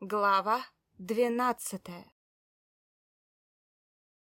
Глава двенадцатая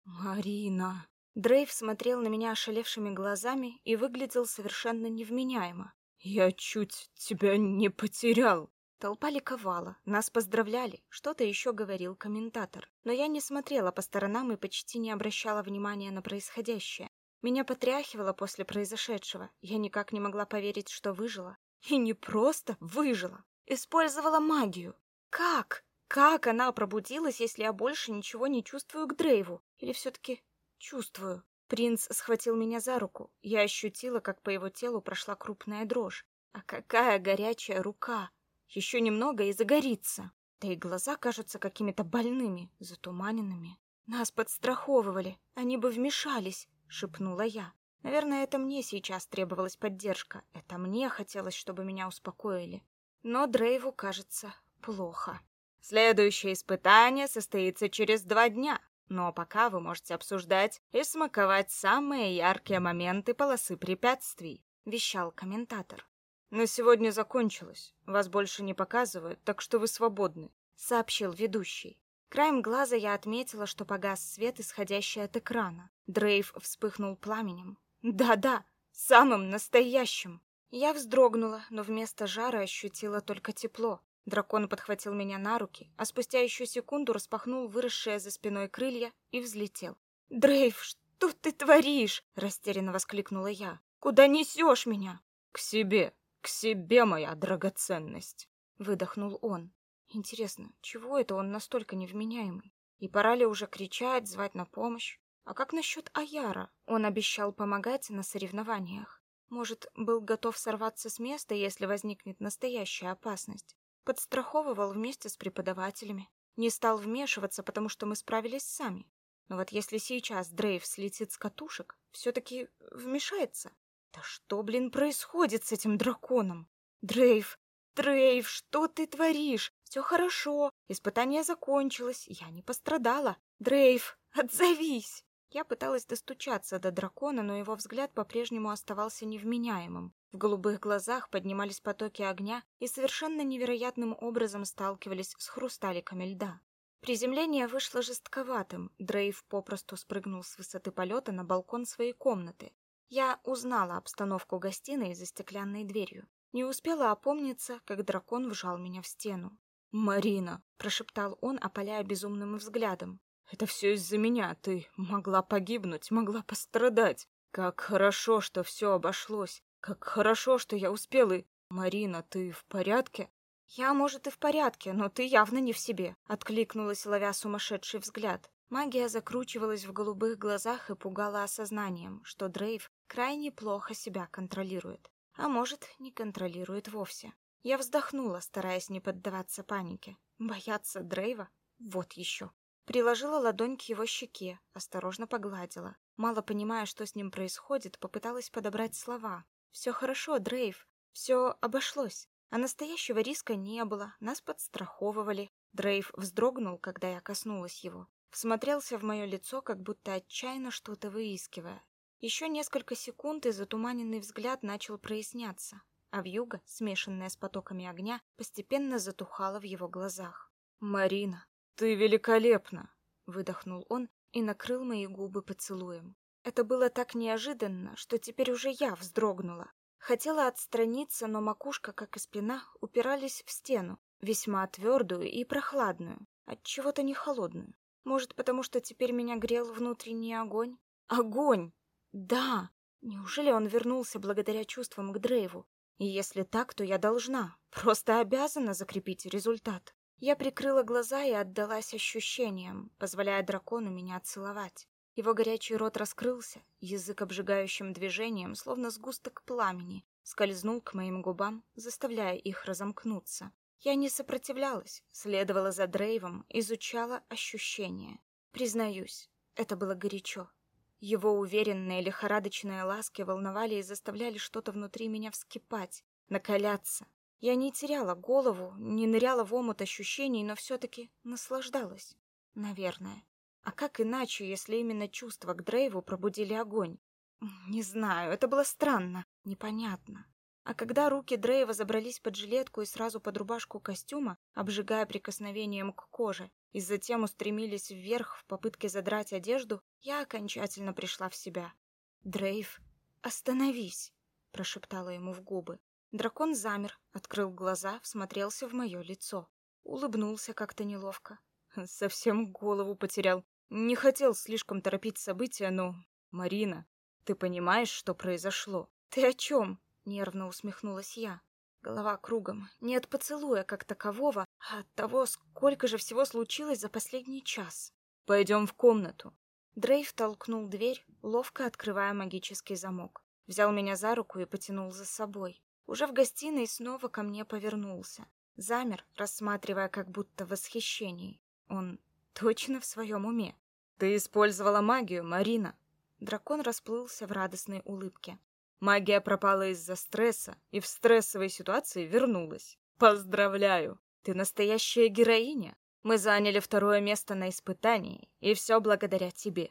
«Марина!» Дрейв смотрел на меня ошалевшими глазами и выглядел совершенно невменяемо. «Я чуть тебя не потерял!» Толпа ликовала, нас поздравляли, что-то еще говорил комментатор. Но я не смотрела по сторонам и почти не обращала внимания на происходящее. Меня потряхивало после произошедшего. Я никак не могла поверить, что выжила. И не просто выжила. Использовала магию. Как? Как она пробудилась, если я больше ничего не чувствую к Дрейву? Или все-таки чувствую? Принц схватил меня за руку. Я ощутила, как по его телу прошла крупная дрожь. А какая горячая рука! Еще немного и загорится. Да и глаза кажутся какими-то больными, затуманенными. Нас подстраховывали, они бы вмешались, шепнула я. Наверное, это мне сейчас требовалась поддержка. Это мне хотелось, чтобы меня успокоили. Но Дрейву, кажется, плохо. Следующее испытание состоится через два дня, но пока вы можете обсуждать и смаковать самые яркие моменты полосы препятствий, вещал комментатор. На сегодня закончилось. Вас больше не показывают, так что вы свободны, сообщил ведущий. Краем глаза я отметила, что погас свет, исходящий от экрана. Дрейв вспыхнул пламенем. Да-да, самым настоящим. Я вздрогнула, но вместо жара ощутила только тепло. Дракон подхватил меня на руки, а спустя еще секунду распахнул выросшие за спиной крылья и взлетел. «Дрейв, что ты творишь?» — растерянно воскликнула я. «Куда несешь меня?» «К себе, к себе, моя драгоценность!» — выдохнул он. «Интересно, чего это он настолько невменяемый? И пора ли уже кричать, звать на помощь? А как насчет Аяра? Он обещал помогать на соревнованиях. Может, был готов сорваться с места, если возникнет настоящая опасность подстраховывал вместе с преподавателями, не стал вмешиваться, потому что мы справились сами. Но вот если сейчас Дрейв слетит с катушек, все-таки вмешается. Да что, блин, происходит с этим драконом? Дрейв, Дрейв, что ты творишь? Все хорошо, испытание закончилось, я не пострадала. Дрейв, отзовись! Я пыталась достучаться до дракона, но его взгляд по-прежнему оставался невменяемым. В голубых глазах поднимались потоки огня и совершенно невероятным образом сталкивались с хрусталиками льда. Приземление вышло жестковатым. Дрейв попросту спрыгнул с высоты полета на балкон своей комнаты. Я узнала обстановку гостиной за стеклянной дверью. Не успела опомниться, как дракон вжал меня в стену. «Марина!» — прошептал он, опаляя безумным взглядом. «Это все из-за меня. Ты могла погибнуть, могла пострадать. Как хорошо, что все обошлось. Как хорошо, что я успел и... Марина, ты в порядке? Я, может, и в порядке, но ты явно не в себе, откликнулась, ловя сумасшедший взгляд. Магия закручивалась в голубых глазах и пугала осознанием, что Дрейв крайне плохо себя контролирует, а может, не контролирует вовсе. Я вздохнула, стараясь не поддаваться панике. Бояться Дрейва? Вот еще. Приложила ладонь к его щеке, осторожно погладила. Мало понимая, что с ним происходит, попыталась подобрать слова, все хорошо, Дрейв. Все обошлось. А настоящего риска не было. Нас подстраховывали. Дрейв вздрогнул, когда я коснулась его. Всмотрелся в мое лицо, как будто отчаянно что-то выискивая. Еще несколько секунд, и затуманенный взгляд начал проясняться, а вьюга, смешанная с потоками огня, постепенно затухала в его глазах. «Марина, ты великолепна!» — выдохнул он и накрыл мои губы поцелуем. Это было так неожиданно, что теперь уже я вздрогнула. Хотела отстраниться, но макушка, как и спина, упирались в стену, весьма твердую и прохладную, от чего-то не холодную. Может, потому что теперь меня грел внутренний огонь? Огонь! Да! Неужели он вернулся благодаря чувствам к Дрейву? И если так, то я должна, просто обязана закрепить результат. Я прикрыла глаза и отдалась ощущениям, позволяя дракону меня целовать. Его горячий рот раскрылся, язык обжигающим движением, словно сгусток пламени, скользнул к моим губам, заставляя их разомкнуться. Я не сопротивлялась, следовала за Дрейвом, изучала ощущения. Признаюсь, это было горячо. Его уверенные лихорадочные ласки волновали и заставляли что-то внутри меня вскипать, накаляться. Я не теряла голову, не ныряла в омут ощущений, но все-таки наслаждалась. Наверное. А как иначе, если именно чувства к Дрейву пробудили огонь? Не знаю, это было странно, непонятно. А когда руки Дрейва забрались под жилетку и сразу под рубашку костюма, обжигая прикосновением к коже, и затем устремились вверх в попытке задрать одежду, я окончательно пришла в себя. «Дрейв, остановись!» — прошептала ему в губы. Дракон замер, открыл глаза, всмотрелся в мое лицо. Улыбнулся как-то неловко. Совсем голову потерял. Не хотел слишком торопить события, но... Марина, ты понимаешь, что произошло? Ты о чем? Нервно усмехнулась я. Голова кругом. Не от поцелуя как такового, а от того, сколько же всего случилось за последний час. Пойдем в комнату. Дрейв толкнул дверь, ловко открывая магический замок. Взял меня за руку и потянул за собой. Уже в гостиной снова ко мне повернулся. Замер, рассматривая как будто в восхищении. Он точно в своем уме. «Ты использовала магию, Марина!» Дракон расплылся в радостной улыбке. «Магия пропала из-за стресса и в стрессовой ситуации вернулась. Поздравляю! Ты настоящая героиня! Мы заняли второе место на испытании, и все благодаря тебе!»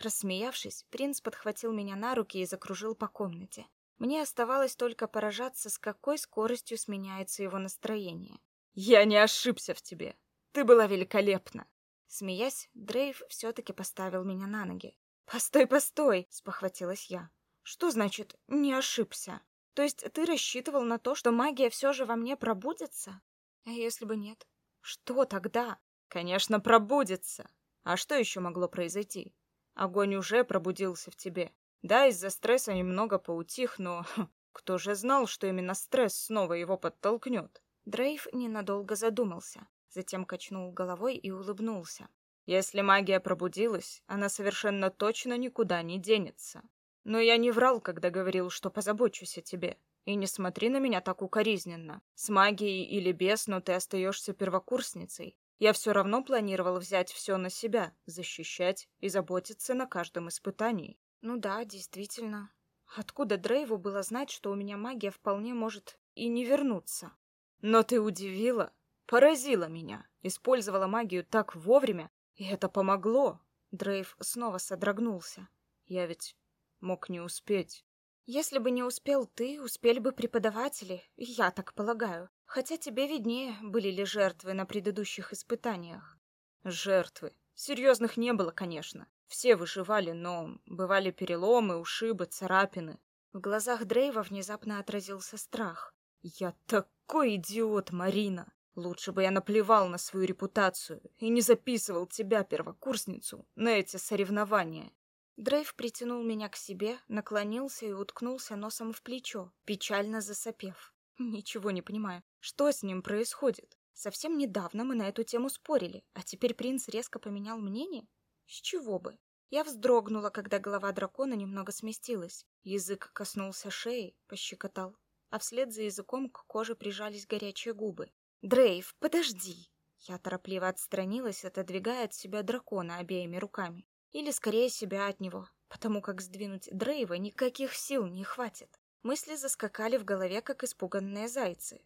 Рассмеявшись, принц подхватил меня на руки и закружил по комнате. Мне оставалось только поражаться, с какой скоростью сменяется его настроение. «Я не ошибся в тебе. Ты была великолепна!» Смеясь, Дрейв все-таки поставил меня на ноги. «Постой, постой!» — спохватилась я. «Что значит «не ошибся»? То есть ты рассчитывал на то, что магия все же во мне пробудется? А если бы нет? Что тогда? Конечно, пробудется. А что еще могло произойти? Огонь уже пробудился в тебе. Да, из-за стресса немного поутих, но кто же знал, что именно стресс снова его подтолкнет? Дрейв ненадолго задумался, затем качнул головой и улыбнулся. Если магия пробудилась, она совершенно точно никуда не денется. Но я не врал, когда говорил, что позабочусь о тебе. И не смотри на меня так укоризненно. С магией или без, но ты остаешься первокурсницей. Я все равно планировал взять все на себя, защищать и заботиться на каждом испытании. Ну да, действительно. Откуда Дрейву было знать, что у меня магия вполне может и не вернуться? Но ты удивила, поразила меня, использовала магию так вовремя, и это помогло. Дрейв снова содрогнулся. Я ведь мог не успеть. Если бы не успел ты, успели бы преподаватели, я так полагаю. Хотя тебе виднее, были ли жертвы на предыдущих испытаниях. Жертвы. Серьезных не было, конечно. Все выживали, но бывали переломы, ушибы, царапины. В глазах Дрейва внезапно отразился страх. «Я такой идиот, Марина! Лучше бы я наплевал на свою репутацию и не записывал тебя, первокурсницу, на эти соревнования». Дрейв притянул меня к себе, наклонился и уткнулся носом в плечо, печально засопев. Ничего не понимаю, что с ним происходит? Совсем недавно мы на эту тему спорили, а теперь принц резко поменял мнение? С чего бы? Я вздрогнула, когда голова дракона немного сместилась. Язык коснулся шеи, пощекотал, а вслед за языком к коже прижались горячие губы. «Дрейв, подожди!» Я торопливо отстранилась, отодвигая от себя дракона обеими руками. Или скорее себя от него, потому как сдвинуть Дрейва никаких сил не хватит. Мысли заскакали в голове, как испуганные зайцы.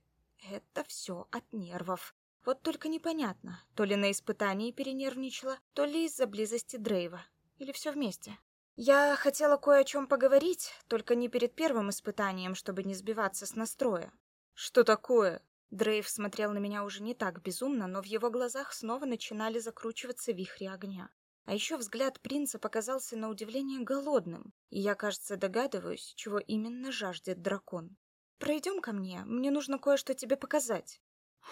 Это все от нервов. Вот только непонятно, то ли на испытании перенервничала, то ли из-за близости Дрейва. Или все вместе. Я хотела кое о чем поговорить, только не перед первым испытанием, чтобы не сбиваться с настроя. Что такое? Дрейв смотрел на меня уже не так безумно, но в его глазах снова начинали закручиваться вихри огня. А еще взгляд принца показался на удивление голодным, и я, кажется, догадываюсь, чего именно жаждет дракон. «Пройдем ко мне, мне нужно кое-что тебе показать».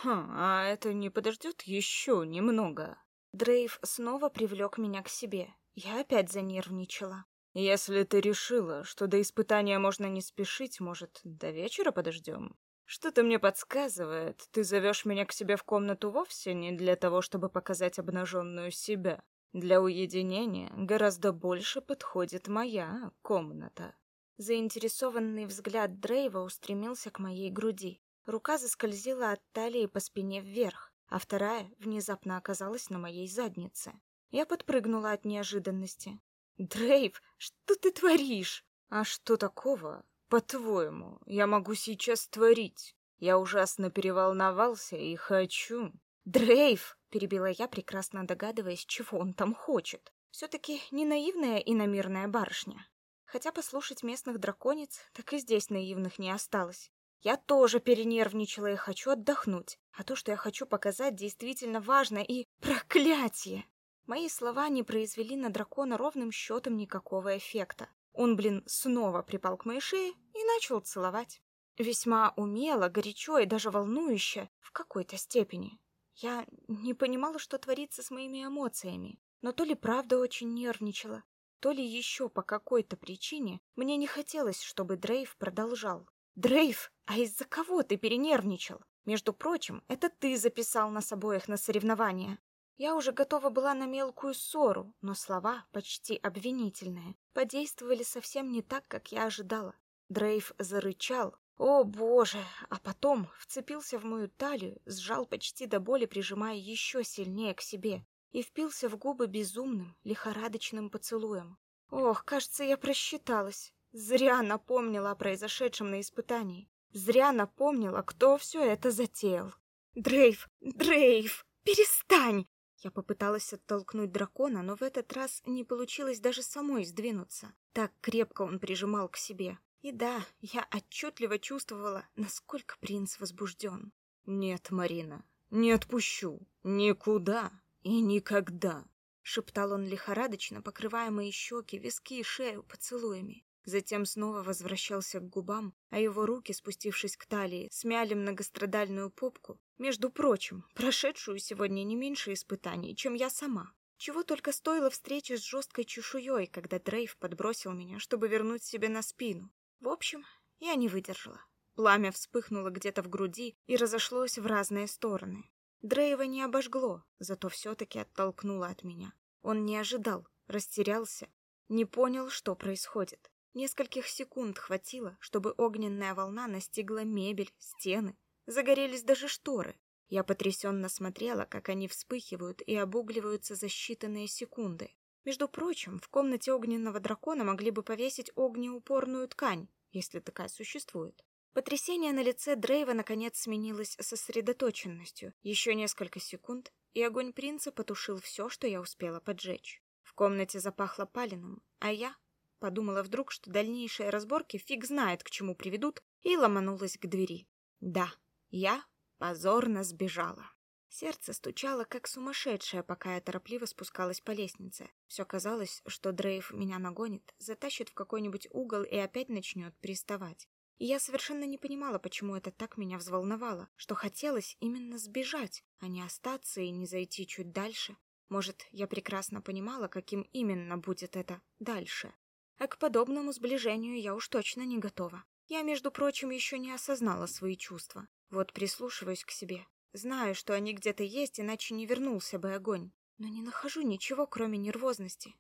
Хм, а это не подождет еще немного? Дрейв снова привлек меня к себе. Я опять занервничала. Если ты решила, что до испытания можно не спешить, может, до вечера подождем? Что-то мне подсказывает, ты зовешь меня к себе в комнату вовсе не для того, чтобы показать обнаженную себя. Для уединения гораздо больше подходит моя комната. Заинтересованный взгляд Дрейва устремился к моей груди. Рука заскользила от талии по спине вверх, а вторая внезапно оказалась на моей заднице. Я подпрыгнула от неожиданности. «Дрейв, что ты творишь?» «А что такого, по-твоему, я могу сейчас творить? Я ужасно переволновался и хочу...» «Дрейв!» — перебила я, прекрасно догадываясь, чего он там хочет. Все-таки не наивная и намирная барышня. Хотя послушать местных драконец, так и здесь наивных не осталось. Я тоже перенервничала и хочу отдохнуть. А то, что я хочу показать, действительно важно и... Проклятие! Мои слова не произвели на дракона ровным счетом никакого эффекта. Он, блин, снова припал к моей шее и начал целовать. Весьма умело, горячо и даже волнующе в какой-то степени. Я не понимала, что творится с моими эмоциями, но то ли правда очень нервничала, то ли еще по какой-то причине мне не хотелось, чтобы Дрейв продолжал. Дрейв, а из-за кого ты перенервничал? Между прочим, это ты записал нас обоих на соревнования. Я уже готова была на мелкую ссору, но слова, почти обвинительные, подействовали совсем не так, как я ожидала. Дрейв зарычал. О, боже! А потом вцепился в мою талию, сжал почти до боли, прижимая еще сильнее к себе, и впился в губы безумным, лихорадочным поцелуем. Ох, кажется, я просчиталась. Зря напомнила о произошедшем на испытании. Зря напомнила, кто все это затеял. Дрейв, Дрейв, перестань! Я попыталась оттолкнуть дракона, но в этот раз не получилось даже самой сдвинуться. Так крепко он прижимал к себе. И да, я отчетливо чувствовала, насколько принц возбужден. «Нет, Марина, не отпущу. Никуда и никогда!» Шептал он лихорадочно, покрывая мои щеки, виски и шею поцелуями. Затем снова возвращался к губам, а его руки, спустившись к талии, смяли многострадальную попку, между прочим, прошедшую сегодня не меньше испытаний, чем я сама. Чего только стоила встреча с жесткой чешуей, когда Дрейв подбросил меня, чтобы вернуть себе на спину. В общем, я не выдержала. Пламя вспыхнуло где-то в груди и разошлось в разные стороны. Дрейва не обожгло, зато все-таки оттолкнуло от меня. Он не ожидал, растерялся, не понял, что происходит. Нескольких секунд хватило, чтобы огненная волна настигла мебель, стены, загорелись даже шторы. Я потрясенно смотрела, как они вспыхивают и обугливаются за считанные секунды. Между прочим, в комнате огненного дракона могли бы повесить огнеупорную ткань, если такая существует. Потрясение на лице Дрейва наконец сменилось сосредоточенностью. Еще несколько секунд, и огонь принца потушил все, что я успела поджечь. В комнате запахло паленым, а я Подумала вдруг, что дальнейшие разборки фиг знает, к чему приведут, и ломанулась к двери. Да, я позорно сбежала. Сердце стучало, как сумасшедшее, пока я торопливо спускалась по лестнице. Все казалось, что Дрейв меня нагонит, затащит в какой-нибудь угол и опять начнет приставать. И я совершенно не понимала, почему это так меня взволновало, что хотелось именно сбежать, а не остаться и не зайти чуть дальше. Может, я прекрасно понимала, каким именно будет это «дальше». А к подобному сближению я уж точно не готова. Я, между прочим, еще не осознала свои чувства. Вот прислушиваюсь к себе. Знаю, что они где-то есть, иначе не вернулся бы огонь. Но не нахожу ничего, кроме нервозности.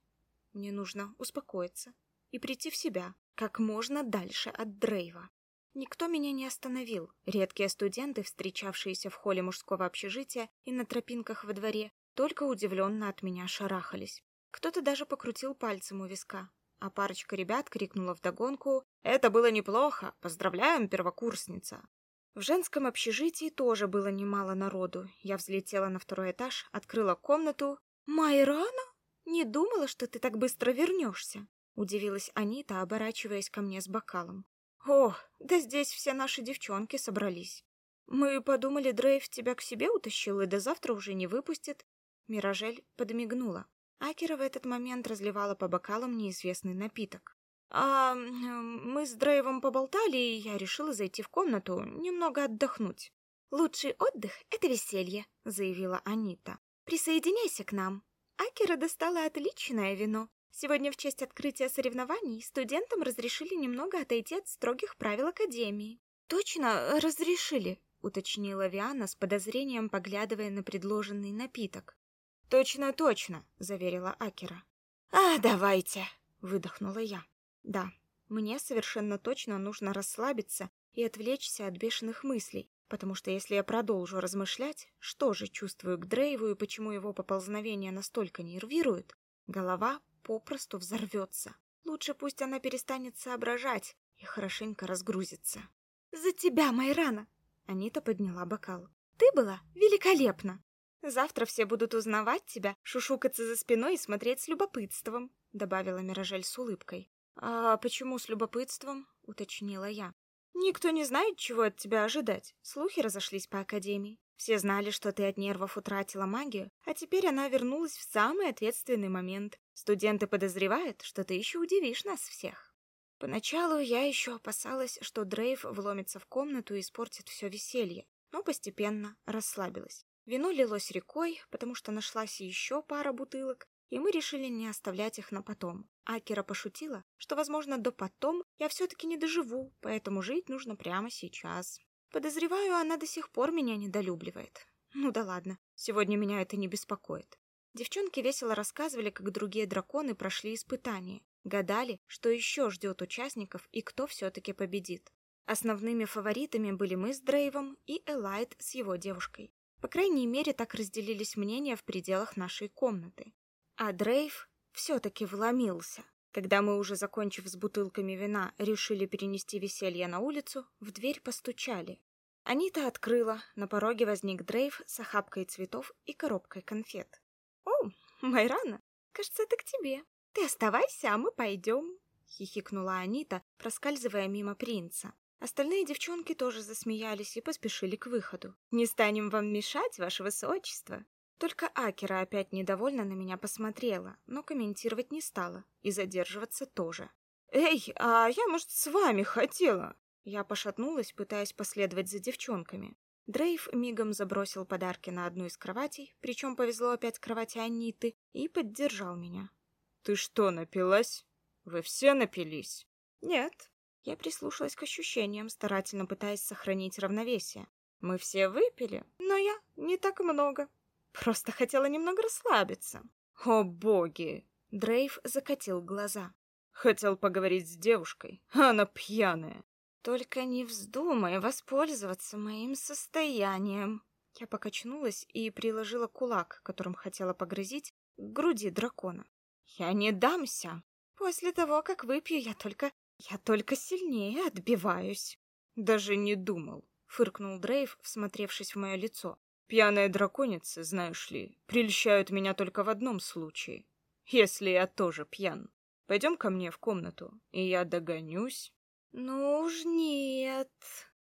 Мне нужно успокоиться и прийти в себя как можно дальше от Дрейва. Никто меня не остановил. Редкие студенты, встречавшиеся в холле мужского общежития и на тропинках во дворе, только удивленно от меня шарахались. Кто-то даже покрутил пальцем у виска, а парочка ребят крикнула вдогонку «Это было неплохо! Поздравляем, первокурсница!» В женском общежитии тоже было немало народу. Я взлетела на второй этаж, открыла комнату. «Майрана? Не думала, что ты так быстро вернешься!» Удивилась Анита, оборачиваясь ко мне с бокалом. «О, да здесь все наши девчонки собрались. Мы подумали, Дрейв тебя к себе утащил и до завтра уже не выпустит». Миражель подмигнула. Акера в этот момент разливала по бокалам неизвестный напиток. А мы с Дрейвом поболтали, и я решила зайти в комнату, немного отдохнуть. Лучший отдых это веселье, заявила Анита. Присоединяйся к нам. Акера достала отличное вино. Сегодня в честь открытия соревнований студентам разрешили немного отойти от строгих правил академии. Точно разрешили, уточнила Виана с подозрением, поглядывая на предложенный напиток. Точно, точно, заверила Акера. А, давайте, выдохнула я. Да, мне совершенно точно нужно расслабиться и отвлечься от бешеных мыслей, потому что если я продолжу размышлять, что же чувствую к Дрейву и почему его поползновения настолько нервируют, голова попросту взорвется. Лучше пусть она перестанет соображать и хорошенько разгрузится. «За тебя, Майрана!» Анита подняла бокал. «Ты была великолепна!» Завтра все будут узнавать тебя, шушукаться за спиной и смотреть с любопытством, добавила Миражель с улыбкой. А почему с любопытством? уточнила я. Никто не знает, чего от тебя ожидать. Слухи разошлись по академии. Все знали, что ты от нервов утратила магию, а теперь она вернулась в самый ответственный момент. Студенты подозревают, что ты еще удивишь нас всех. Поначалу я еще опасалась, что Дрейв вломится в комнату и испортит все веселье, но постепенно расслабилась. Вино лилось рекой, потому что нашлась еще пара бутылок, и мы решили не оставлять их на потом. Акера пошутила, что, возможно, до потом я все-таки не доживу, поэтому жить нужно прямо сейчас. Подозреваю, она до сих пор меня недолюбливает. Ну да ладно, сегодня меня это не беспокоит. Девчонки весело рассказывали, как другие драконы прошли испытания. Гадали, что еще ждет участников и кто все-таки победит. Основными фаворитами были мы с Дрейвом и Элайт с его девушкой. По крайней мере, так разделились мнения в пределах нашей комнаты. А Дрейв все-таки вломился. Когда мы, уже закончив с бутылками вина, решили перенести веселье на улицу, в дверь постучали. Анита открыла, на пороге возник Дрейв с охапкой цветов и коробкой конфет. «О, Майрана, кажется, это к тебе. Ты оставайся, а мы пойдем», — хихикнула Анита, проскальзывая мимо принца. Остальные девчонки тоже засмеялись и поспешили к выходу. «Не станем вам мешать, ваше высочество», только Акера опять недовольно на меня посмотрела, но комментировать не стала и задерживаться тоже. «Эй, а я, может, с вами хотела?» Я пошатнулась, пытаясь последовать за девчонками. Дрейв мигом забросил подарки на одну из кроватей, причем повезло опять кровати Аниты, и поддержал меня. «Ты что, напилась? Вы все напились?» «Нет». Я прислушалась к ощущениям, старательно пытаясь сохранить равновесие. «Мы все выпили, но я не так много. Просто хотела немного расслабиться. О, боги! Дрейв закатил глаза. Хотел поговорить с девушкой, она пьяная. Только не вздумай воспользоваться моим состоянием. Я покачнулась и приложила кулак, которым хотела погрозить, к груди дракона. Я не дамся. После того, как выпью, я только... я только сильнее отбиваюсь. Даже не думал, фыркнул Дрейв, всмотревшись в мое лицо. Пьяные драконицы, знаешь ли, прельщают меня только в одном случае. Если я тоже пьян. Пойдем ко мне в комнату, и я догонюсь. Ну уж нет.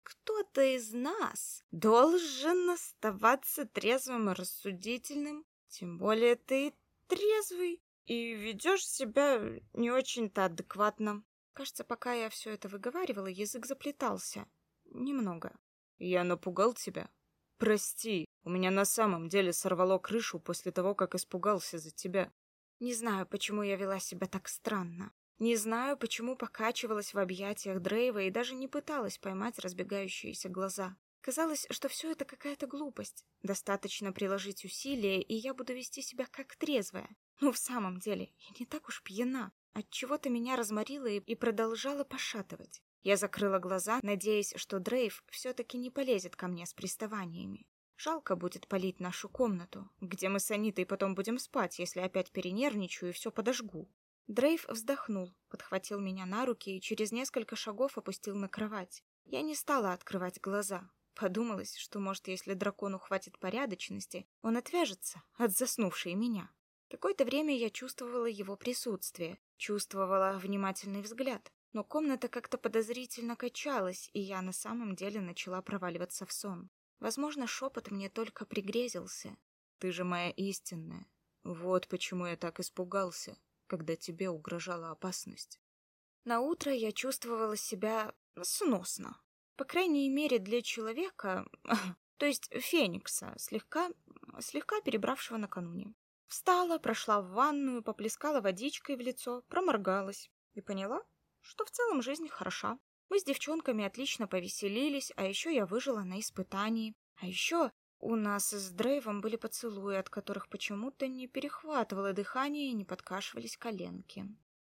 Кто-то из нас должен оставаться трезвым и рассудительным. Тем более ты трезвый и ведешь себя не очень-то адекватно. Кажется, пока я все это выговаривала, язык заплетался. Немного. Я напугал тебя? Прости, у меня на самом деле сорвало крышу после того, как испугался за тебя. Не знаю, почему я вела себя так странно. Не знаю, почему покачивалась в объятиях Дрейва и даже не пыталась поймать разбегающиеся глаза. Казалось, что все это какая-то глупость. Достаточно приложить усилия, и я буду вести себя как трезвая. Ну, в самом деле, я не так уж пьяна. Отчего-то меня разморило и, продолжала пошатывать. Я закрыла глаза, надеясь, что Дрейв все-таки не полезет ко мне с приставаниями. Жалко будет полить нашу комнату, где мы с Анитой потом будем спать, если опять перенервничаю и все подожгу. Дрейв вздохнул, подхватил меня на руки и через несколько шагов опустил на кровать. Я не стала открывать глаза. Подумалось, что, может, если дракону хватит порядочности, он отвяжется от заснувшей меня. Какое-то время я чувствовала его присутствие, чувствовала внимательный взгляд но комната как-то подозрительно качалась, и я на самом деле начала проваливаться в сон. Возможно, шепот мне только пригрезился. «Ты же моя истинная. Вот почему я так испугался, когда тебе угрожала опасность». На утро я чувствовала себя сносно. По крайней мере, для человека, то есть Феникса, слегка, слегка перебравшего накануне. Встала, прошла в ванную, поплескала водичкой в лицо, проморгалась и поняла, что в целом жизнь хороша. Мы с девчонками отлично повеселились, а еще я выжила на испытании. А еще у нас с Дрейвом были поцелуи, от которых почему-то не перехватывало дыхание и не подкашивались коленки.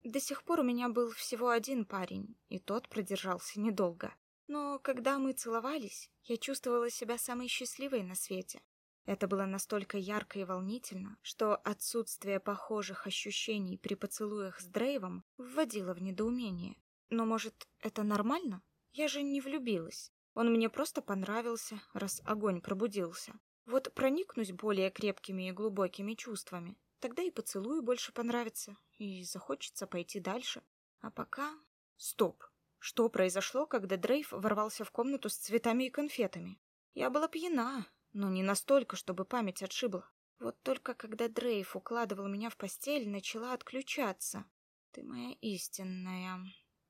До сих пор у меня был всего один парень, и тот продержался недолго. Но когда мы целовались, я чувствовала себя самой счастливой на свете. Это было настолько ярко и волнительно, что отсутствие похожих ощущений при поцелуях с Дрейвом вводило в недоумение. Но, может, это нормально? Я же не влюбилась. Он мне просто понравился, раз огонь пробудился. Вот проникнусь более крепкими и глубокими чувствами, тогда и поцелуй больше понравится, и захочется пойти дальше. А пока... Стоп! Что произошло, когда Дрейв ворвался в комнату с цветами и конфетами? Я была пьяна, но не настолько, чтобы память отшибла. Вот только когда Дрейв укладывал меня в постель, начала отключаться. Ты моя истинная.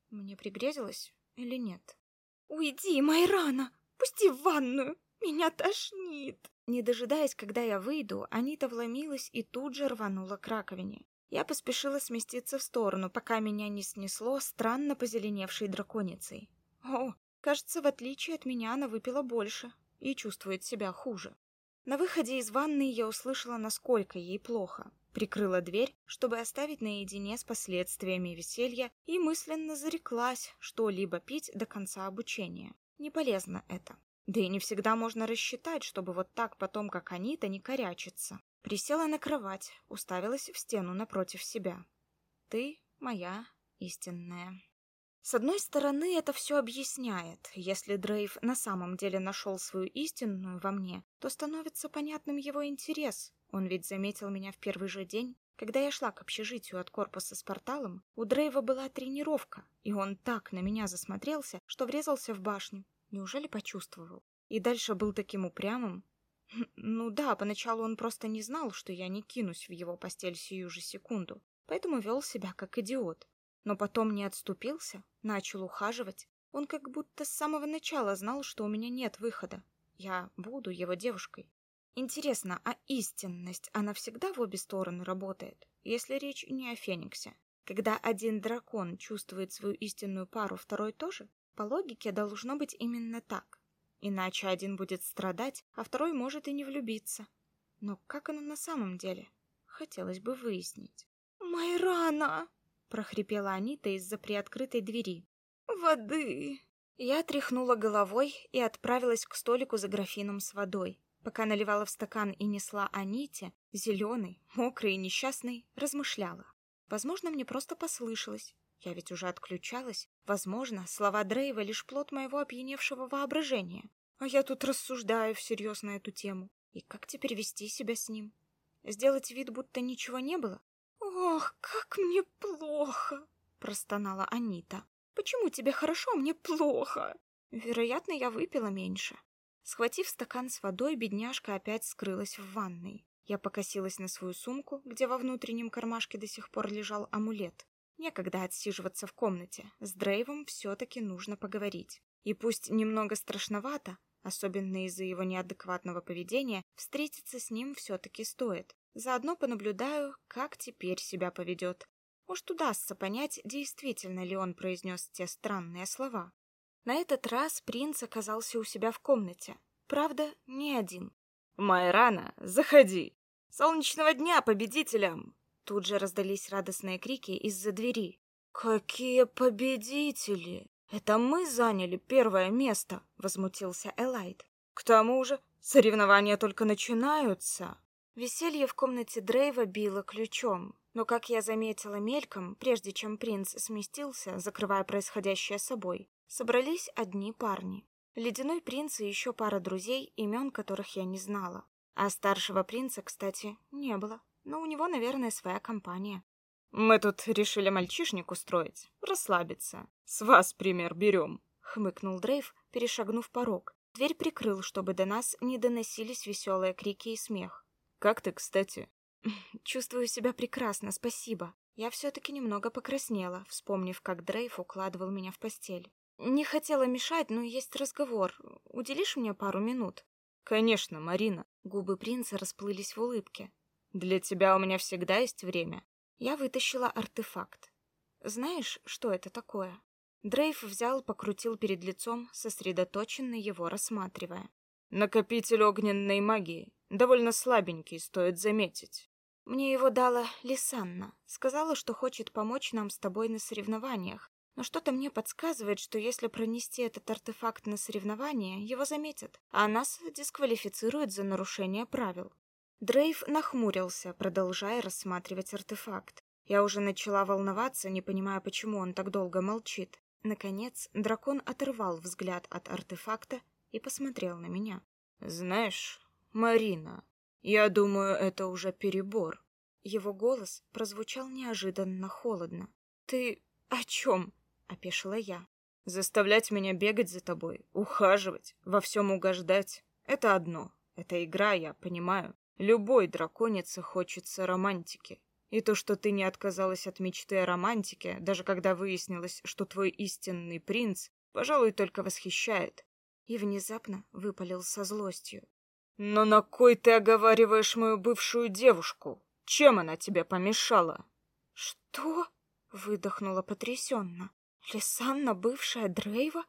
Мне пригрезилось или нет? Уйди, Майрана! Пусти в ванную! Меня тошнит! Не дожидаясь, когда я выйду, Анита вломилась и тут же рванула к раковине. Я поспешила сместиться в сторону, пока меня не снесло странно позеленевшей драконицей. О, кажется, в отличие от меня она выпила больше и чувствует себя хуже. На выходе из ванной я услышала, насколько ей плохо. Прикрыла дверь, чтобы оставить наедине с последствиями веселья, и мысленно зареклась что-либо пить до конца обучения. Не полезно это. Да и не всегда можно рассчитать, чтобы вот так потом, как они-то, не корячиться. Присела на кровать, уставилась в стену напротив себя. Ты моя истинная. С одной стороны, это все объясняет. Если Дрейв на самом деле нашел свою истинную во мне, то становится понятным его интерес. Он ведь заметил меня в первый же день. Когда я шла к общежитию от корпуса с порталом, у Дрейва была тренировка, и он так на меня засмотрелся, что врезался в башню. Неужели почувствовал? И дальше был таким упрямым, ну да, поначалу он просто не знал, что я не кинусь в его постель сию же секунду, поэтому вел себя как идиот. Но потом не отступился, начал ухаживать. Он как будто с самого начала знал, что у меня нет выхода. Я буду его девушкой. Интересно, а истинность, она всегда в обе стороны работает, если речь не о Фениксе? Когда один дракон чувствует свою истинную пару, второй тоже? По логике должно быть именно так. Иначе один будет страдать, а второй может и не влюбиться. Но как оно на самом деле? Хотелось бы выяснить. «Майрана!» — прохрипела Анита из-за приоткрытой двери. «Воды!» Я тряхнула головой и отправилась к столику за графином с водой. Пока наливала в стакан и несла Аните, зеленый, мокрый и несчастный, размышляла. Возможно, мне просто послышалось. Я ведь уже отключалась. Возможно, слова Дрейва лишь плод моего опьяневшего воображения. А я тут рассуждаю всерьез на эту тему. И как теперь вести себя с ним? Сделать вид, будто ничего не было? Ох, как мне плохо, простонала Анита. Почему тебе хорошо, а мне плохо? Вероятно, я выпила меньше. Схватив стакан с водой, бедняжка опять скрылась в ванной. Я покосилась на свою сумку, где во внутреннем кармашке до сих пор лежал амулет. Некогда отсиживаться в комнате. С Дрейвом все-таки нужно поговорить. И пусть немного страшновато, особенно из-за его неадекватного поведения, встретиться с ним все-таки стоит. Заодно понаблюдаю, как теперь себя поведет. Может, удастся понять, действительно ли он произнес те странные слова. На этот раз принц оказался у себя в комнате. Правда, не один. «Майрана, заходи! Солнечного дня победителям!» Тут же раздались радостные крики из-за двери. «Какие победители! Это мы заняли первое место!» — возмутился Элайт. «К тому же соревнования только начинаются!» Веселье в комнате Дрейва било ключом, но, как я заметила мельком, прежде чем принц сместился, закрывая происходящее собой, собрались одни парни. Ледяной принц и еще пара друзей, имен которых я не знала. А старшего принца, кстати, не было но у него, наверное, своя компания. Мы тут решили мальчишник устроить, расслабиться. С вас пример берем», — хмыкнул Дрейв, перешагнув порог. Дверь прикрыл, чтобы до нас не доносились веселые крики и смех. «Как ты, кстати?» «Чувствую себя прекрасно, спасибо. Я все-таки немного покраснела, вспомнив, как Дрейв укладывал меня в постель. Не хотела мешать, но есть разговор. Уделишь мне пару минут?» «Конечно, Марина». Губы принца расплылись в улыбке. Для тебя у меня всегда есть время. Я вытащила артефакт. Знаешь, что это такое? Дрейв взял, покрутил перед лицом, сосредоточенно его рассматривая. Накопитель огненной магии. Довольно слабенький, стоит заметить. Мне его дала Лисанна. Сказала, что хочет помочь нам с тобой на соревнованиях. Но что-то мне подсказывает, что если пронести этот артефакт на соревнования, его заметят, а нас дисквалифицируют за нарушение правил. Дрейв нахмурился, продолжая рассматривать артефакт. Я уже начала волноваться, не понимая, почему он так долго молчит. Наконец, дракон оторвал взгляд от артефакта и посмотрел на меня. «Знаешь, Марина, я думаю, это уже перебор». Его голос прозвучал неожиданно холодно. «Ты о чем?» — опешила я. Заставлять меня бегать за тобой, ухаживать, во всем угождать — это одно. Это игра, я понимаю. Любой драконице хочется романтики. И то, что ты не отказалась от мечты о романтике, даже когда выяснилось, что твой истинный принц, пожалуй, только восхищает. И внезапно выпалил со злостью. Но на кой ты оговариваешь мою бывшую девушку? Чем она тебе помешала? Что? Выдохнула потрясенно. Лисанна, бывшая Дрейва?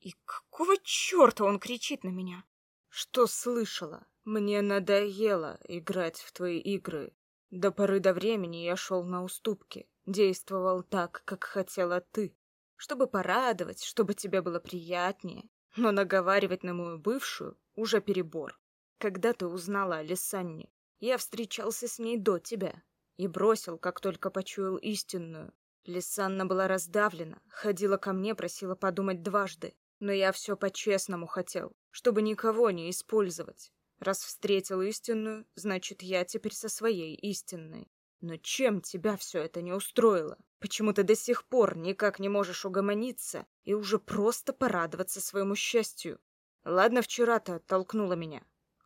И какого черта он кричит на меня? Что слышала? Мне надоело играть в твои игры. До поры до времени я шел на уступки, действовал так, как хотела ты, чтобы порадовать, чтобы тебе было приятнее. Но наговаривать на мою бывшую уже перебор. Когда ты узнала о Лисанне, я встречался с ней до тебя и бросил, как только почуял истинную. Лисанна была раздавлена, ходила ко мне, просила подумать дважды. Но я все по-честному хотел, чтобы никого не использовать. Раз встретил истинную, значит, я теперь со своей истинной. Но чем тебя все это не устроило? Почему ты до сих пор никак не можешь угомониться и уже просто порадоваться своему счастью? Ладно, вчера ты оттолкнула меня.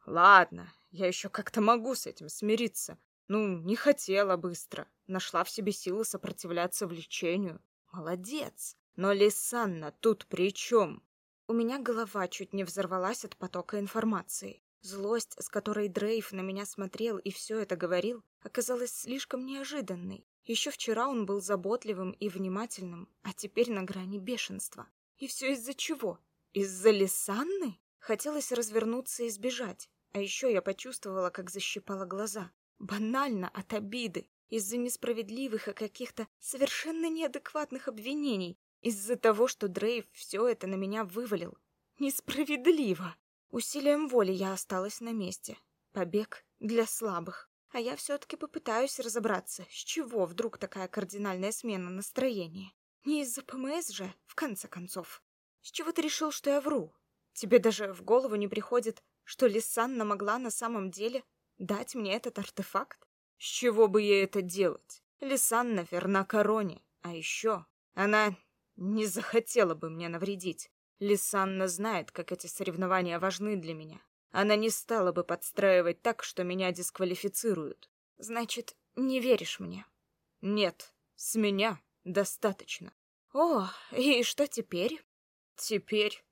Ладно, я еще как-то могу с этим смириться. Ну, не хотела быстро. Нашла в себе силы сопротивляться влечению. Молодец. Но Лисанна тут при чем? У меня голова чуть не взорвалась от потока информации. Злость, с которой Дрейв на меня смотрел и все это говорил, оказалась слишком неожиданной. Еще вчера он был заботливым и внимательным, а теперь на грани бешенства. И все из-за чего? Из-за Лисанны? Хотелось развернуться и сбежать. А еще я почувствовала, как защипала глаза. Банально от обиды, из-за несправедливых и каких-то совершенно неадекватных обвинений, из-за того, что Дрейв все это на меня вывалил. Несправедливо. Усилием воли я осталась на месте. Побег для слабых. А я все-таки попытаюсь разобраться, с чего вдруг такая кардинальная смена настроения. Не из-за ПМС же, в конце концов. С чего ты решил, что я вру? Тебе даже в голову не приходит, что Лисанна могла на самом деле дать мне этот артефакт? С чего бы ей это делать? Лисанна верна короне. А еще она не захотела бы мне навредить. Лисанна знает, как эти соревнования важны для меня. Она не стала бы подстраивать так, что меня дисквалифицируют. Значит, не веришь мне? Нет, с меня достаточно. О, и что теперь? Теперь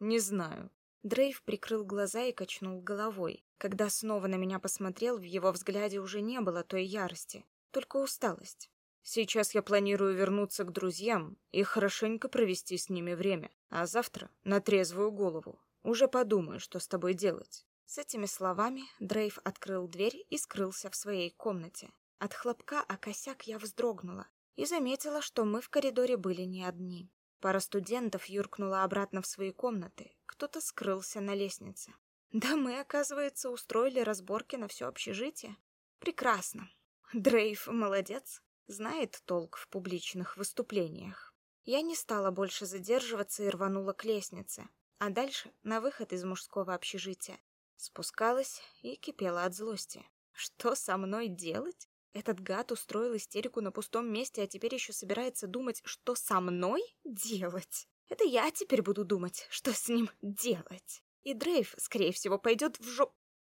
не знаю. Дрейв прикрыл глаза и качнул головой. Когда снова на меня посмотрел, в его взгляде уже не было той ярости, только усталость. Сейчас я планирую вернуться к друзьям и хорошенько провести с ними время, а завтра на трезвую голову уже подумаю, что с тобой делать. С этими словами Дрейв открыл дверь и скрылся в своей комнате. От хлопка о косяк я вздрогнула и заметила, что мы в коридоре были не одни. Пара студентов юркнула обратно в свои комнаты, кто-то скрылся на лестнице. Да мы, оказывается, устроили разборки на все общежитие. Прекрасно. Дрейв молодец, знает толк в публичных выступлениях. Я не стала больше задерживаться и рванула к лестнице, а дальше на выход из мужского общежития. Спускалась и кипела от злости. Что со мной делать? Этот гад устроил истерику на пустом месте, а теперь еще собирается думать, что со мной делать. Это я теперь буду думать, что с ним делать. И Дрейв, скорее всего, пойдет в жоп...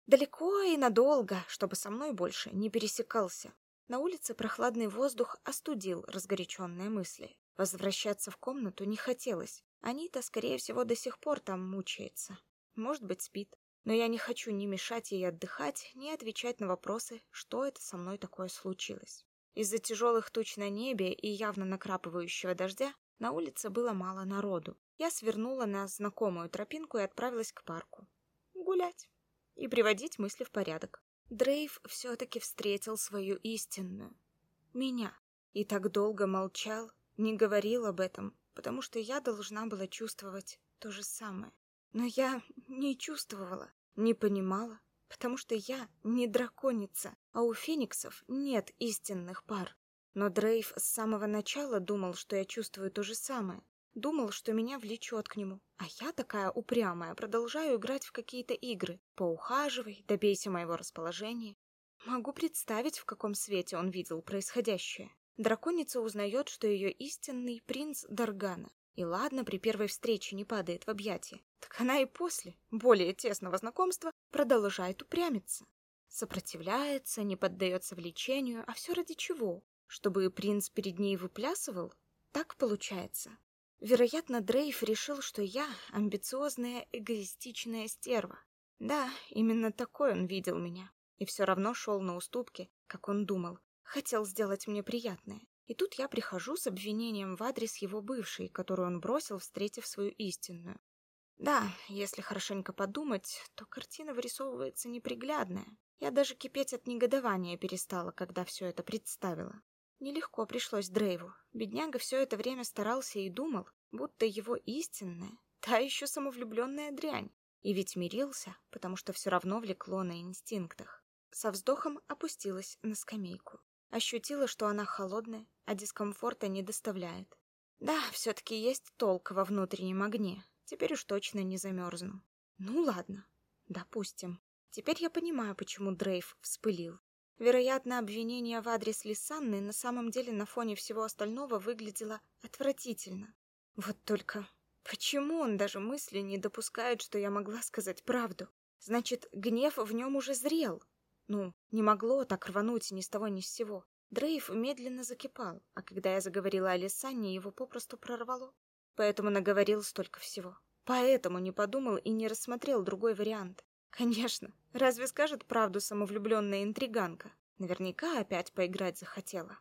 Далеко и надолго, чтобы со мной больше не пересекался. На улице прохладный воздух остудил разгоряченные мысли. Возвращаться в комнату не хотелось. Анита, скорее всего, до сих пор там мучается. Может быть, спит но я не хочу ни мешать ей отдыхать, ни отвечать на вопросы, что это со мной такое случилось. Из-за тяжелых туч на небе и явно накрапывающего дождя на улице было мало народу. Я свернула на знакомую тропинку и отправилась к парку. Гулять. И приводить мысли в порядок. Дрейв все-таки встретил свою истинную. Меня. И так долго молчал, не говорил об этом, потому что я должна была чувствовать то же самое. Но я не чувствовала, не понимала, потому что я не драконица, а у фениксов нет истинных пар. Но Дрейв с самого начала думал, что я чувствую то же самое. Думал, что меня влечет к нему. А я такая упрямая, продолжаю играть в какие-то игры. Поухаживай, добейся моего расположения. Могу представить, в каком свете он видел происходящее. Драконица узнает, что ее истинный принц Даргана. И ладно, при первой встрече не падает в объятия, так она и после, более тесного знакомства, продолжает упрямиться. Сопротивляется, не поддается влечению, а все ради чего? Чтобы принц перед ней выплясывал? Так получается. Вероятно, Дрейф решил, что я амбициозная, эгоистичная стерва. Да, именно такой он видел меня. И все равно шел на уступки, как он думал. Хотел сделать мне приятное. И тут я прихожу с обвинением в адрес его бывшей, которую он бросил, встретив свою истинную. Да, если хорошенько подумать, то картина вырисовывается неприглядная. Я даже кипеть от негодования перестала, когда все это представила. Нелегко пришлось Дрейву. Бедняга все это время старался и думал, будто его истинная, та еще самовлюбленная дрянь. И ведь мирился, потому что все равно влекло на инстинктах. Со вздохом опустилась на скамейку. Ощутила, что она холодная, а дискомфорта не доставляет. Да, все-таки есть толк во внутреннем огне. Теперь уж точно не замерзну. Ну ладно, допустим. Теперь я понимаю, почему Дрейв вспылил. Вероятно, обвинение в адрес Лисанны на самом деле на фоне всего остального выглядело отвратительно. Вот только почему он даже мысли не допускает, что я могла сказать правду? Значит, гнев в нем уже зрел. Ну, не могло так рвануть ни с того ни с сего. Дрейв медленно закипал, а когда я заговорила о Лисанне, его попросту прорвало. Поэтому наговорил столько всего. Поэтому не подумал и не рассмотрел другой вариант. Конечно, разве скажет правду самовлюбленная интриганка? Наверняка опять поиграть захотела.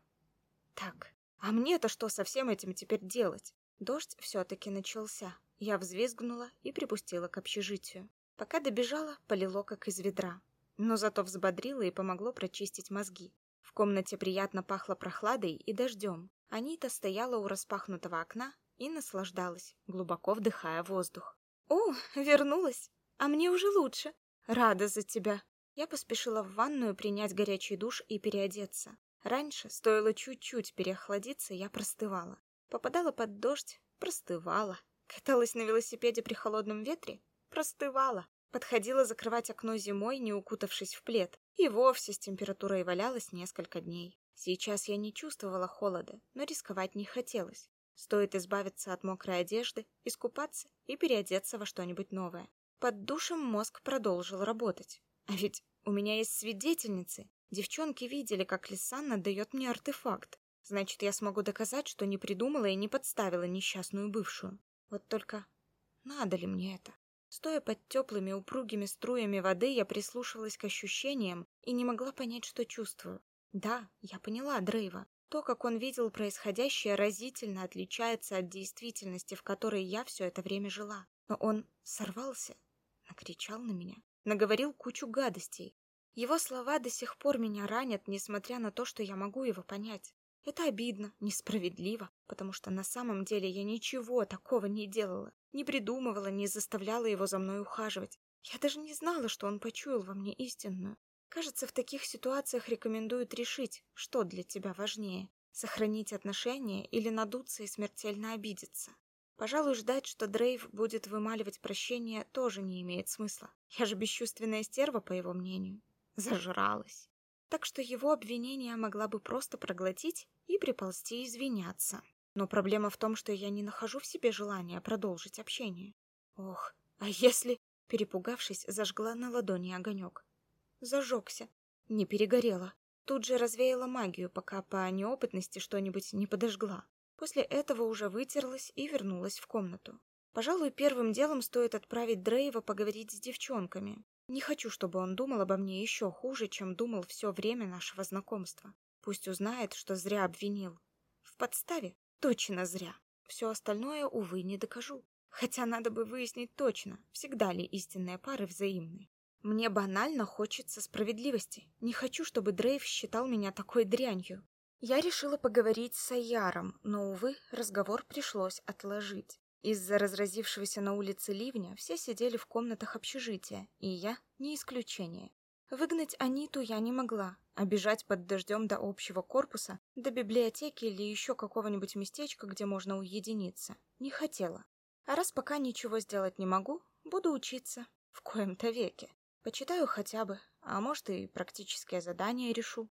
Так, а мне-то что со всем этим теперь делать? Дождь все-таки начался. Я взвизгнула и припустила к общежитию. Пока добежала, полило как из ведра. Но зато взбодрило и помогло прочистить мозги. В комнате приятно пахло прохладой и дождем. Анита стояла у распахнутого окна и наслаждалась, глубоко вдыхая воздух. «О, вернулась!» А мне уже лучше. Рада за тебя. Я поспешила в ванную принять горячий душ и переодеться. Раньше, стоило чуть-чуть переохладиться, я простывала. Попадала под дождь, простывала. Каталась на велосипеде при холодном ветре, простывала. Подходила закрывать окно зимой, не укутавшись в плед, и вовсе с температурой валялась несколько дней. Сейчас я не чувствовала холода, но рисковать не хотелось. Стоит избавиться от мокрой одежды, искупаться и переодеться во что-нибудь новое. Под душем мозг продолжил работать. А ведь у меня есть свидетельницы. Девчонки видели, как Лисанна дает мне артефакт. Значит, я смогу доказать, что не придумала и не подставила несчастную бывшую. Вот только надо ли мне это? Стоя под теплыми упругими струями воды, я прислушивалась к ощущениям и не могла понять, что чувствую. Да, я поняла Дрейва. То, как он видел происходящее, разительно отличается от действительности, в которой я все это время жила. Но он сорвался, накричал на меня, наговорил кучу гадостей. Его слова до сих пор меня ранят, несмотря на то, что я могу его понять. Это обидно, несправедливо, потому что на самом деле я ничего такого не делала, не придумывала, не заставляла его за мной ухаживать. Я даже не знала, что он почуял во мне истинную. Кажется, в таких ситуациях рекомендуют решить, что для тебя важнее — сохранить отношения или надуться и смертельно обидеться. Пожалуй, ждать, что Дрейв будет вымаливать прощение, тоже не имеет смысла. Я же бесчувственная стерва, по его мнению. Зажралась. Так что его обвинение могла бы просто проглотить и приползти извиняться. Но проблема в том, что я не нахожу в себе желания продолжить общение. Ох, а если... Перепугавшись, зажгла на ладони огонек. Зажегся. Не перегорела. Тут же развеяла магию, пока по неопытности что-нибудь не подожгла. После этого уже вытерлась и вернулась в комнату. Пожалуй, первым делом стоит отправить Дрейва поговорить с девчонками. Не хочу, чтобы он думал обо мне еще хуже, чем думал все время нашего знакомства. Пусть узнает, что зря обвинил. В подставе? Точно зря. Все остальное, увы, не докажу. Хотя надо бы выяснить точно, всегда ли истинные пары взаимны. Мне банально хочется справедливости. Не хочу, чтобы Дрейв считал меня такой дрянью. Я решила поговорить с Аяром, но, увы, разговор пришлось отложить. Из-за разразившегося на улице ливня все сидели в комнатах общежития, и я не исключение. Выгнать Аниту я не могла, а бежать под дождем до общего корпуса, до библиотеки или еще какого-нибудь местечка, где можно уединиться, не хотела. А раз пока ничего сделать не могу, буду учиться. В коем-то веке. Почитаю хотя бы, а может и практическое задание решу.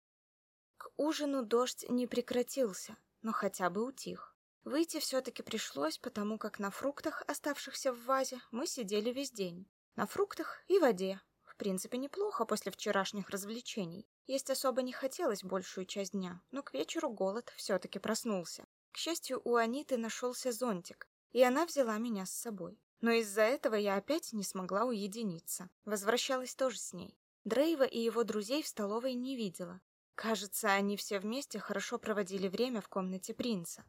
К ужину дождь не прекратился, но хотя бы утих. Выйти все-таки пришлось, потому как на фруктах, оставшихся в вазе, мы сидели весь день. На фруктах и воде. В принципе, неплохо после вчерашних развлечений. Есть особо не хотелось большую часть дня, но к вечеру голод все-таки проснулся. К счастью, у Аниты нашелся зонтик, и она взяла меня с собой. Но из-за этого я опять не смогла уединиться. Возвращалась тоже с ней. Дрейва и его друзей в столовой не видела. Кажется, они все вместе хорошо проводили время в комнате принца.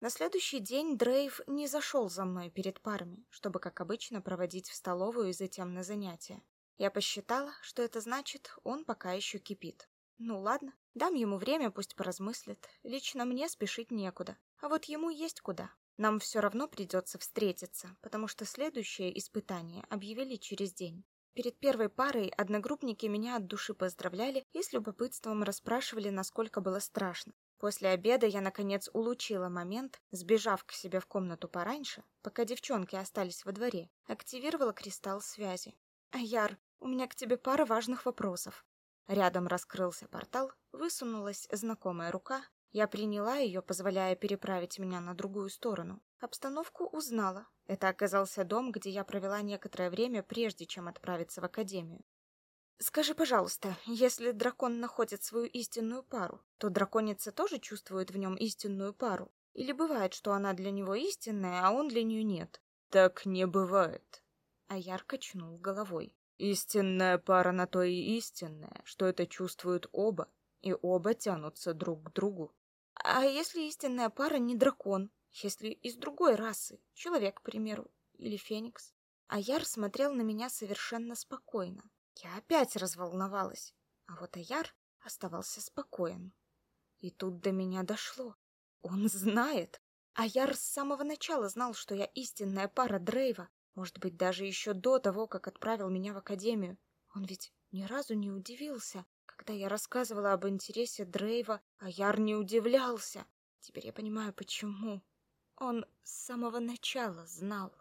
На следующий день Дрейв не зашел за мной перед парами, чтобы, как обычно, проводить в столовую и затем на занятия. Я посчитала, что это значит, он пока еще кипит. Ну ладно, дам ему время, пусть поразмыслит. Лично мне спешить некуда, а вот ему есть куда. Нам все равно придется встретиться, потому что следующее испытание объявили через день. Перед первой парой одногруппники меня от души поздравляли и с любопытством расспрашивали, насколько было страшно. После обеда я, наконец, улучила момент, сбежав к себе в комнату пораньше, пока девчонки остались во дворе, активировала кристалл связи. «Аяр, у меня к тебе пара важных вопросов». Рядом раскрылся портал, высунулась знакомая рука. Я приняла ее, позволяя переправить меня на другую сторону. Обстановку узнала. Это оказался дом, где я провела некоторое время, прежде чем отправиться в академию. Скажи, пожалуйста, если дракон находит свою истинную пару, то драконица тоже чувствует в нем истинную пару? Или бывает, что она для него истинная, а он для нее нет? Так не бывает. А яр качнул головой. Истинная пара на то и истинная, что это чувствуют оба, и оба тянутся друг к другу. А если истинная пара не дракон, если из другой расы, человек, к примеру, или феникс? Аяр смотрел на меня совершенно спокойно, я опять разволновалась, а вот Аяр оставался спокоен. И тут до меня дошло. Он знает. Аяр с самого начала знал, что я истинная пара Дрейва, может быть, даже еще до того, как отправил меня в академию. Он ведь ни разу не удивился, когда я рассказывала об интересе Дрейва, а Яр не удивлялся. Теперь я понимаю, почему. Он с самого начала знал.